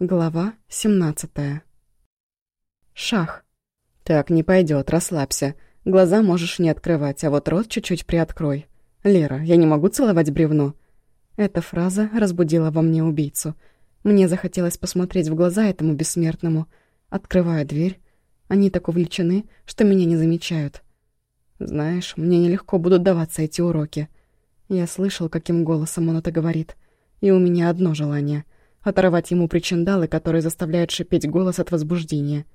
Глава 17 Шах. Так не пойдет, расслабься. Глаза можешь не открывать, а вот рот чуть-чуть приоткрой. Лера, я не могу целовать бревно. Эта фраза разбудила во мне убийцу. Мне захотелось посмотреть в глаза этому бессмертному. Открывая дверь, они так увлечены, что меня не замечают. Знаешь, мне нелегко будут даваться эти уроки. Я слышал, каким голосом он это говорит. И у меня одно желание — оторвать ему причиндалы, которые заставляют шипеть голос от возбуждения.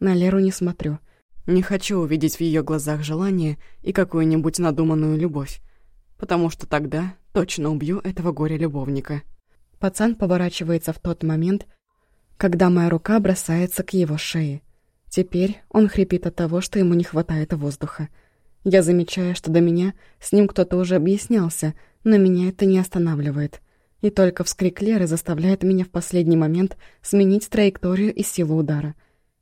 На Леру не смотрю. Не хочу увидеть в ее глазах желание и какую-нибудь надуманную любовь, потому что тогда точно убью этого горя-любовника. Пацан поворачивается в тот момент, когда моя рука бросается к его шее. Теперь он хрипит от того, что ему не хватает воздуха. Я замечаю, что до меня с ним кто-то уже объяснялся, но меня это не останавливает. И только вскрик Леры заставляет меня в последний момент сменить траекторию и силу удара.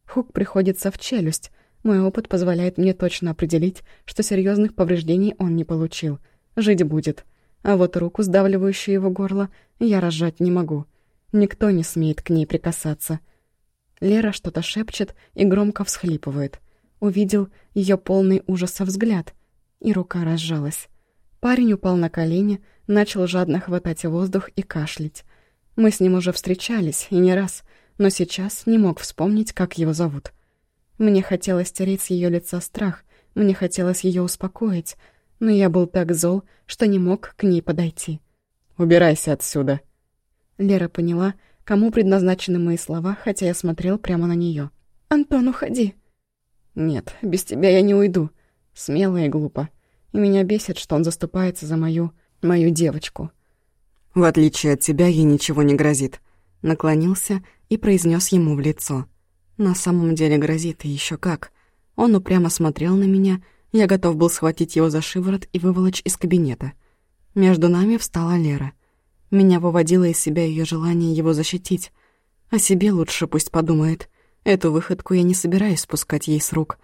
Хук приходится в челюсть. Мой опыт позволяет мне точно определить, что серьезных повреждений он не получил. Жить будет. А вот руку, сдавливающую его горло, я разжать не могу. Никто не смеет к ней прикасаться. Лера что-то шепчет и громко всхлипывает. Увидел ее полный ужаса взгляд, и рука разжалась. Парень упал на колени, начал жадно хватать воздух и кашлять. Мы с ним уже встречались, и не раз, но сейчас не мог вспомнить, как его зовут. Мне хотелось стереть с ее лица страх, мне хотелось ее успокоить, но я был так зол, что не мог к ней подойти. «Убирайся отсюда!» Лера поняла, кому предназначены мои слова, хотя я смотрел прямо на нее. «Антон, уходи!» «Нет, без тебя я не уйду. Смело и глупо. И меня бесит, что он заступается за мою мою девочку. В отличие от тебя, ей ничего не грозит. Наклонился и произнес ему в лицо. На самом деле грозит, и еще как. Он упрямо смотрел на меня, я готов был схватить его за шиворот и выволочь из кабинета. Между нами встала Лера. Меня выводило из себя ее желание его защитить. О себе лучше пусть подумает. Эту выходку я не собираюсь спускать ей с рук.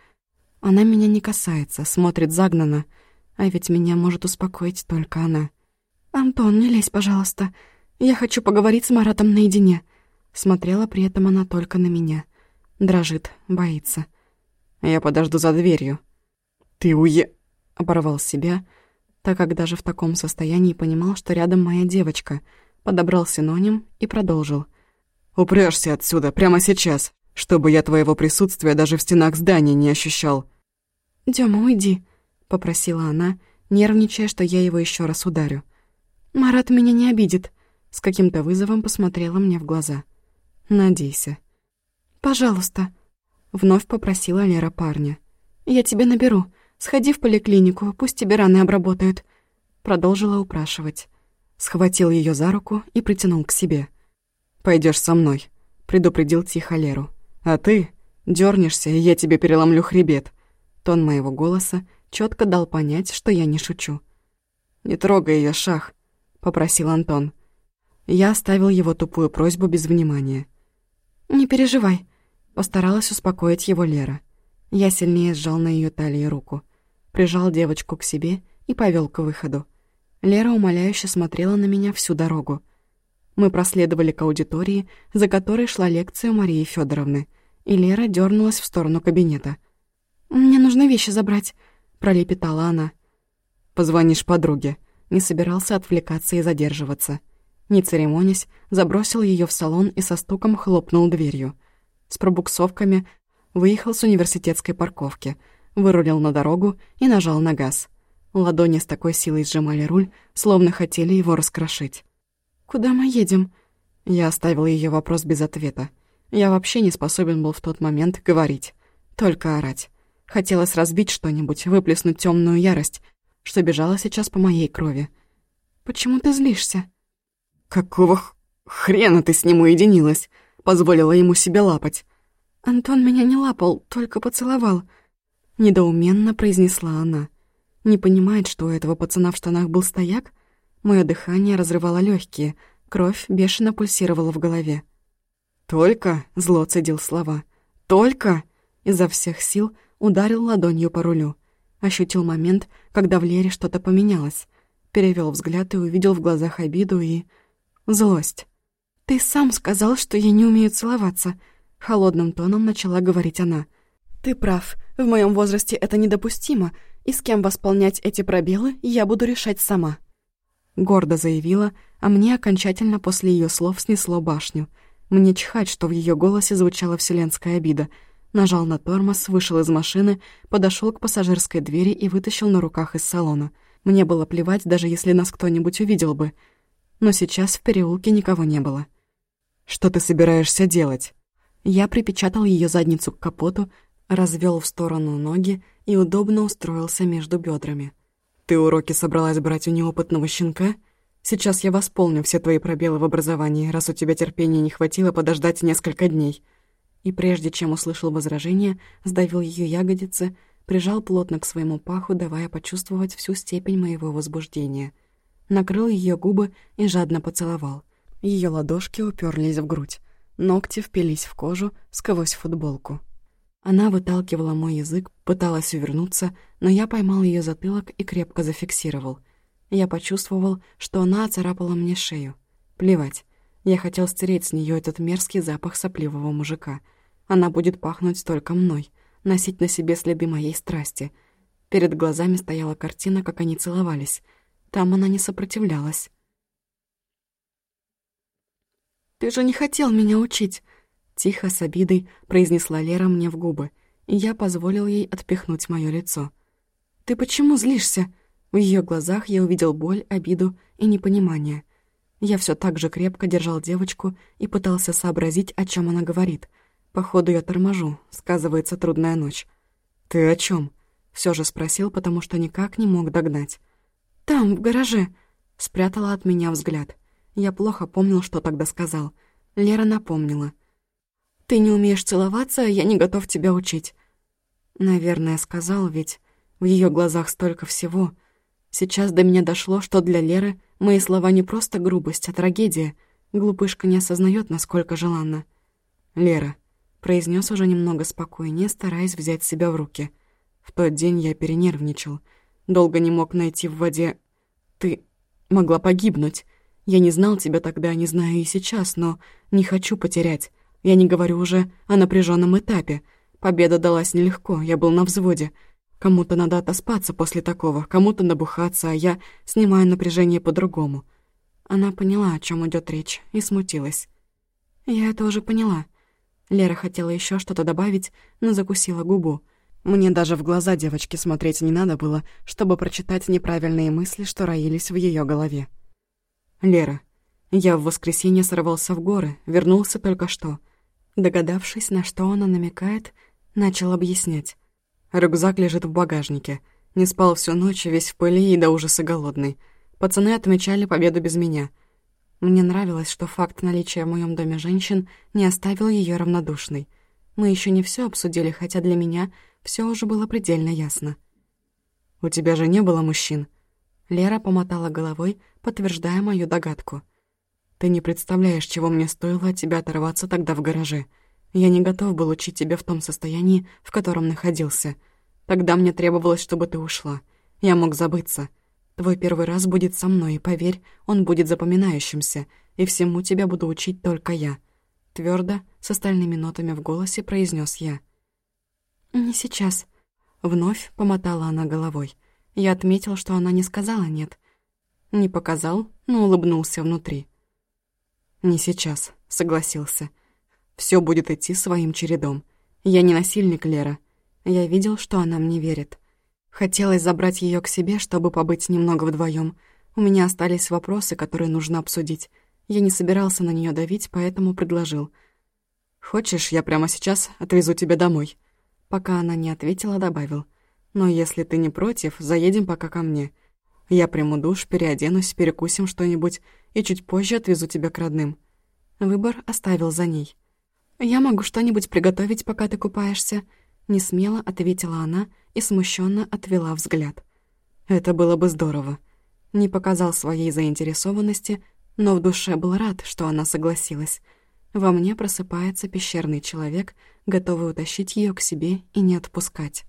Она меня не касается, смотрит загнанно, а ведь меня может успокоить только она. «Антон, не лезь, пожалуйста. Я хочу поговорить с Маратом наедине». Смотрела при этом она только на меня. Дрожит, боится. «Я подожду за дверью». «Ты уе...» — оборвал себя, так как даже в таком состоянии понимал, что рядом моя девочка. Подобрал синоним и продолжил. «Упрёшься отсюда, прямо сейчас, чтобы я твоего присутствия даже в стенах здания не ощущал». «Дёма, уйди», попросила она, нервничая, что я его еще раз ударю. «Марат меня не обидит», — с каким-то вызовом посмотрела мне в глаза. «Надейся». «Пожалуйста», — вновь попросила Лера парня. «Я тебе наберу. Сходи в поликлинику, пусть тебе раны обработают». Продолжила упрашивать. Схватил ее за руку и притянул к себе. Пойдешь со мной», — предупредил тихо Леру. «А ты дернешься, и я тебе переломлю хребет». Тон моего голоса четко дал понять, что я не шучу. «Не трогай ее, Шах», — попросил Антон. Я оставил его тупую просьбу без внимания. «Не переживай», — постаралась успокоить его Лера. Я сильнее сжал на ее талии руку, прижал девочку к себе и повел к выходу. Лера умоляюще смотрела на меня всю дорогу. Мы проследовали к аудитории, за которой шла лекция Марии Федоровны, и Лера дернулась в сторону кабинета. «Мне нужно вещи забрать», пролепетала она. «Позвонишь подруге». Не собирался отвлекаться и задерживаться. Не церемонясь, забросил ее в салон и со стуком хлопнул дверью. С пробуксовками выехал с университетской парковки, вырулил на дорогу и нажал на газ. Ладони с такой силой сжимали руль, словно хотели его раскрошить. «Куда мы едем?» Я оставил ее вопрос без ответа. Я вообще не способен был в тот момент говорить, только орать. Хотелось разбить что-нибудь, выплеснуть темную ярость, что бежала сейчас по моей крови. «Почему ты злишься?» «Какого хрена ты с ним уединилась?» Позволила ему себя лапать. «Антон меня не лапал, только поцеловал», — недоуменно произнесла она. «Не понимает, что у этого пацана в штанах был стояк?» Мое дыхание разрывало легкие, кровь бешено пульсировала в голове. «Только?» — зло цедил слова. «Только?» Изо всех сил ударил ладонью по рулю. Ощутил момент, когда в Лере что-то поменялось. Перевел взгляд и увидел в глазах обиду и... злость. «Ты сам сказал, что я не умею целоваться», — холодным тоном начала говорить она. «Ты прав, в моем возрасте это недопустимо, и с кем восполнять эти пробелы я буду решать сама». Гордо заявила, а мне окончательно после ее слов снесло башню. Мне чихать, что в ее голосе звучала вселенская обида. Нажал на тормоз, вышел из машины, подошел к пассажирской двери и вытащил на руках из салона. Мне было плевать, даже если нас кто-нибудь увидел бы. Но сейчас в переулке никого не было. «Что ты собираешься делать?» Я припечатал ее задницу к капоту, развел в сторону ноги и удобно устроился между бедрами. «Ты уроки собралась брать у неопытного щенка? Сейчас я восполню все твои пробелы в образовании, раз у тебя терпения не хватило подождать несколько дней». И прежде чем услышал возражение, сдавил ее ягодицы, прижал плотно к своему паху, давая почувствовать всю степень моего возбуждения. Накрыл ее губы и жадно поцеловал. Ее ладошки уперлись в грудь. Ногти впились в кожу сквозь футболку. Она выталкивала мой язык, пыталась увернуться, но я поймал ее затылок и крепко зафиксировал. Я почувствовал, что она оцарапала мне шею. Плевать. Я хотел стереть с нее этот мерзкий запах сопливого мужика. Она будет пахнуть только мной, носить на себе следы моей страсти. Перед глазами стояла картина, как они целовались. Там она не сопротивлялась. «Ты же не хотел меня учить!» Тихо, с обидой, произнесла Лера мне в губы, и я позволил ей отпихнуть мое лицо. «Ты почему злишься?» В ее глазах я увидел боль, обиду и непонимание. Я все так же крепко держал девочку и пытался сообразить, о чем она говорит. Походу, я торможу, сказывается трудная ночь. «Ты о чем? все же спросил, потому что никак не мог догнать. «Там, в гараже», — спрятала от меня взгляд. Я плохо помнил, что тогда сказал. Лера напомнила. «Ты не умеешь целоваться, а я не готов тебя учить». Наверное, сказал, ведь в ее глазах столько всего. Сейчас до меня дошло, что для Леры мои слова не просто грубость, а трагедия. Глупышка не осознает, насколько желанно. «Лера», — произнес уже немного спокойнее, стараясь взять себя в руки. В тот день я перенервничал. Долго не мог найти в воде... Ты могла погибнуть. Я не знал тебя тогда, не знаю и сейчас, но не хочу потерять. Я не говорю уже о напряженном этапе. Победа далась нелегко, я был на взводе. Кому-то надо отоспаться после такого, кому-то набухаться, а я снимаю напряжение по-другому. Она поняла, о чем идет речь, и смутилась. Я это уже поняла. Лера хотела еще что-то добавить, но закусила губу. Мне даже в глаза девочки смотреть не надо было, чтобы прочитать неправильные мысли, что роились в ее голове. Лера. Я в воскресенье сорвался в горы, вернулся только что. Догадавшись, на что она намекает, начал объяснять. Рюкзак лежит в багажнике. Не спал всю ночь, весь в пыли и до ужаса голодный. Пацаны отмечали победу без меня. Мне нравилось, что факт наличия в моем доме женщин не оставил ее равнодушной. Мы еще не все обсудили, хотя для меня все уже было предельно ясно. «У тебя же не было мужчин?» Лера помотала головой, подтверждая мою догадку. «Ты не представляешь, чего мне стоило от тебя оторваться тогда в гараже. Я не готов был учить тебя в том состоянии, в котором находился. Тогда мне требовалось, чтобы ты ушла. Я мог забыться. Твой первый раз будет со мной, и поверь, он будет запоминающимся, и всему тебя буду учить только я». Твердо, с остальными нотами в голосе, произнес я. «Не сейчас». Вновь помотала она головой. Я отметил, что она не сказала «нет». Не показал, но улыбнулся внутри. «Не сейчас», — согласился. Все будет идти своим чередом. Я не насильник Лера. Я видел, что она мне верит. Хотелось забрать ее к себе, чтобы побыть немного вдвоем. У меня остались вопросы, которые нужно обсудить. Я не собирался на нее давить, поэтому предложил. «Хочешь, я прямо сейчас отвезу тебя домой?» Пока она не ответила, добавил. Но если ты не против, заедем пока ко мне. Я приму душ, переоденусь, перекусим что-нибудь и чуть позже отвезу тебя к родным». Выбор оставил за ней. «Я могу что-нибудь приготовить, пока ты купаешься», — несмело ответила она и смущенно отвела взгляд. «Это было бы здорово». Не показал своей заинтересованности, но в душе был рад, что она согласилась. Во мне просыпается пещерный человек, готовый утащить ее к себе и не отпускать.